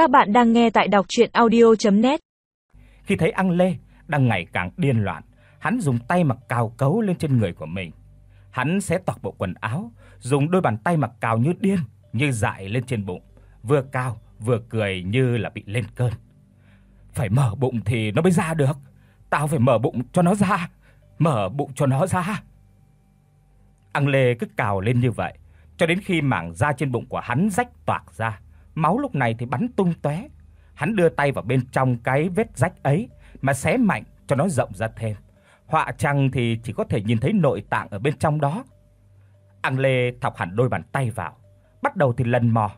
Các bạn đang nghe tại đọc audio net Khi thấy Ang Lê đang ngày càng điên loạn, hắn dùng tay mặc cào cấu lên trên người của mình. Hắn xé toạc bộ quần áo, dùng đôi bàn tay mặc cào như điên, như dại lên trên bụng, vừa cào vừa cười như là bị lên cơn. Phải mở bụng thì nó mới ra được. Tao phải mở bụng cho nó ra, mở bụng cho nó ra. Ang Lê cứ cào lên như vậy, cho đến khi mảng da trên bụng của hắn rách toạc ra, máu lúc này thì bắn tung tóe. Hắn đưa tay vào bên trong cái vết rách ấy mà xé mạnh cho nó rộng ra thêm. Họa chăng thì chỉ có thể nhìn thấy nội tạng ở bên trong đó. Ang Lê thọc hẳn đôi bàn tay vào, bắt đầu thì lần mò,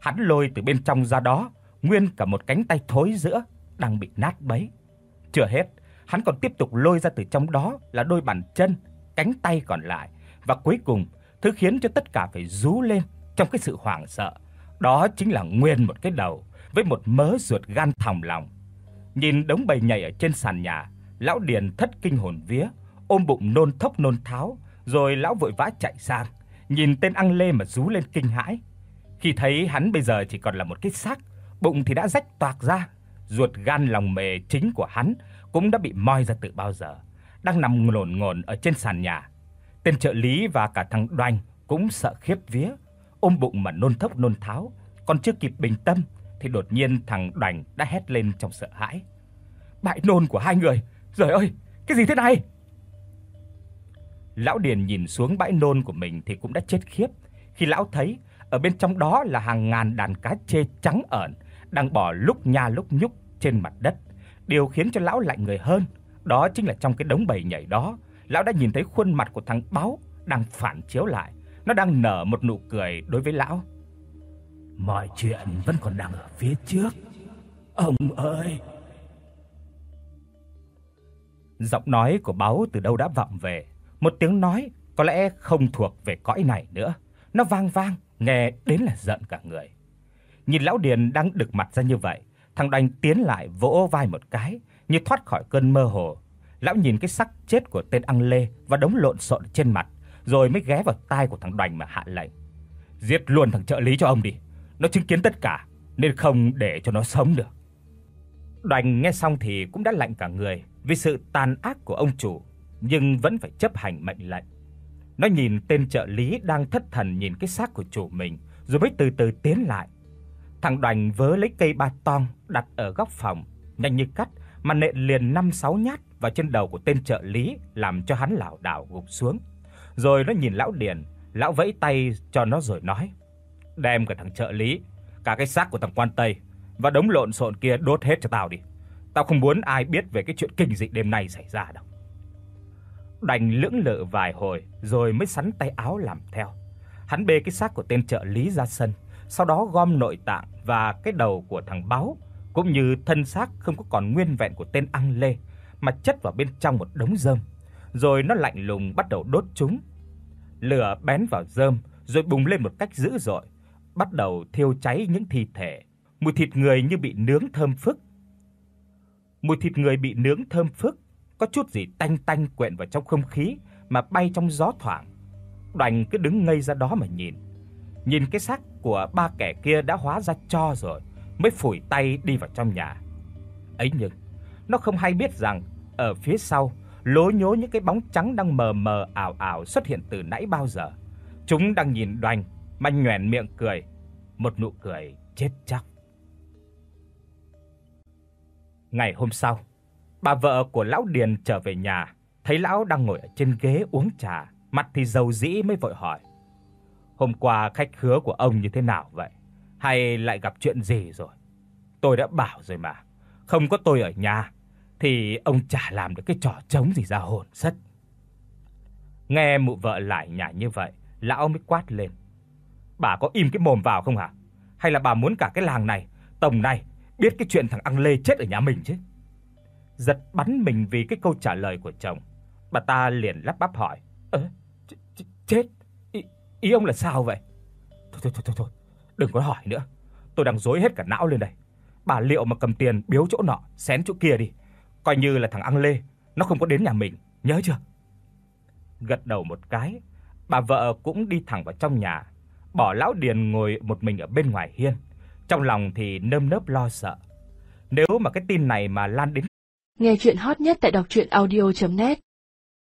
hắn lôi từ bên trong ra đó nguyên cả một cánh tay thối giữa đang bị nát bấy. Chưa hết, hắn còn tiếp tục lôi ra từ trong đó là đôi bàn chân, cánh tay còn lại và cuối cùng, thứ khiến cho tất cả phải rú lên trong cái sự hoảng sợ, đó chính là nguyên một cái đầu với một mớ ruột gan thòng lòng. Nhìn đống bầy nhảy ở trên sàn nhà, lão Điền thất kinh hồn vía, ôm bụng nôn thốc nôn tháo, rồi lão vội vã chạy sang, nhìn tên ăn lê mà rú lên kinh hãi. Khi thấy hắn bây giờ chỉ còn là một cái xác, bụng thì đã rách toạc ra, ruột gan lòng mề chính của hắn cũng đã bị moi ra từ bao giờ, đang nằm ngổn ngổn ở trên sàn nhà. Tên trợ lý và cả thằng Đoành cũng sợ khiếp vía, ôm bụng mà nôn thốc nôn tháo, còn chưa kịp bình tâm thì đột nhiên thằng Đoành đã hét lên trong sợ hãi. Bại nôn của hai người, trời ơi, cái gì thế này? Lão Điền nhìn xuống bãi nôn của mình thì cũng đã chết khiếp, khi lão thấy ở bên trong đó là hàng ngàn đàn cá trê trắng ẩn đang bò lúc nha lúc nhúc trên mặt đất. Điều khiến cho lão lạnh người hơn, đó chính là trong cái đống bầy nhảy đó, lão đã nhìn thấy khuôn mặt của thằng báo đang phản chiếu lại, nó đang nở một nụ cười đối với lão. Mọi chuyện vẫn còn đang ở phía trước. Ông ơi. Giọng nói của báo từ đâu đã vọng về, một tiếng nói có lẽ không thuộc về cõi này nữa. Nó vang vang, nghe đến là giận cả người. Nhìn lão Điền đang đực mặt ra như vậy, thằng Đành tiến lại vỗ vai một cái, như thoát khỏi cơn mơ hồ. Lão nhìn cái xác chết của tên ăn lê và đống lộn xộn trên mặt, rồi mới ghé vào tai của thằng Đoành mà hạ lệnh. Giết luôn thằng trợ lý cho ông đi. Nó chứng kiến tất cả nên không để cho nó sống được. Đoành nghe xong thì cũng đã lạnh cả người vì sự tàn ác của ông chủ, nhưng vẫn phải chấp hành mệnh lệnh. Nó nhìn tên trợ lý đang thất thần nhìn cái xác của chủ mình, rồi mới từ từ tiến lại. Thằng Đoành vớ lấy cây ba tong đặt ở góc phòng, nhanh như cắt mà nện liền 5 6 nhát vào trên đầu của tên trợ lý, làm cho hắn lảo đảo gục xuống. Rồi nó nhìn lão Điền, lão vẫy tay cho nó rồi nói: "Đem cả thằng trợ lý, cả cái xác của thằng quan Tây và đống lộn xộn kia đốt hết cho tao đi. Tao không muốn ai biết về cái chuyện kinh dị đêm nay xảy ra đâu." Đành lưỡng lự vài hồi rồi mới sắn tay áo làm theo. Hắn bê cái xác của tên trợ lý ra sân, sau đó gom nội tạng và cái đầu của thằng báo cũng như thân xác không có còn nguyên vẹn của tên ăn lê mà chất vào bên trong một đống rơm, rồi nó lạnh lùng bắt đầu đốt chúng. Lửa bén vào rơm rồi bùng lên một cách dữ dội, bắt đầu thiêu cháy những thi thể. Mùi thịt người như bị nướng thơm phức. Mùi thịt người bị nướng thơm phức, có chút gì tanh tanh quện vào trong không khí mà bay trong gió thoảng. Đoành cứ đứng ngây ra đó mà nhìn. Nhìn cái xác của ba kẻ kia đã hóa ra tro rồi, mới phủi tay đi vào trong nhà. Ấy nhưng nó không hay biết rằng ở phía sau lố nhố những cái bóng trắng đang mờ mờ ảo ảo xuất hiện từ nãy bao giờ. Chúng đang nhìn Đoành mà nhoẻn miệng cười, một nụ cười chết chóc. Ngày hôm sau, bà vợ của lão Điền trở về nhà, thấy lão đang ngồi ở trên ghế uống trà, mặt thì rầu dĩ mới vội hỏi: "Hôm qua khách khứa của ông như thế nào vậy? Hay lại gặp chuyện gì rồi?" Tôi đã bảo rồi mà, không có tôi ở nhà thì ông chả làm được cái trò trống gì ra hồn sất. Nghe mụ vợ lại nhả như vậy, lão mới quát lên. Bà có im cái mồm vào không hả? Hay là bà muốn cả cái làng này, tổng này biết cái chuyện thằng ăn lê chết ở nhà mình chứ? Giật bắn mình vì cái câu trả lời của chồng, bà ta liền lắp bắp hỏi: "Ơ, chết? Ý, ý ông là sao vậy?" Thôi thôi thôi thôi, đừng có hỏi nữa. Tôi đang rối hết cả não lên đây. Bà liệu mà cầm tiền biếu chỗ nọ, xén chỗ kia đi coi như là thằng ăn lê nó không có đến nhà mình, nhớ chưa? Gật đầu một cái, bà vợ cũng đi thẳng vào trong nhà, bỏ lão Điền ngồi một mình ở bên ngoài hiên. Trong lòng thì nơm nớp lo sợ. Nếu mà cái tin này mà lan đến Nghe chuyện hot nhất tại đọc audio net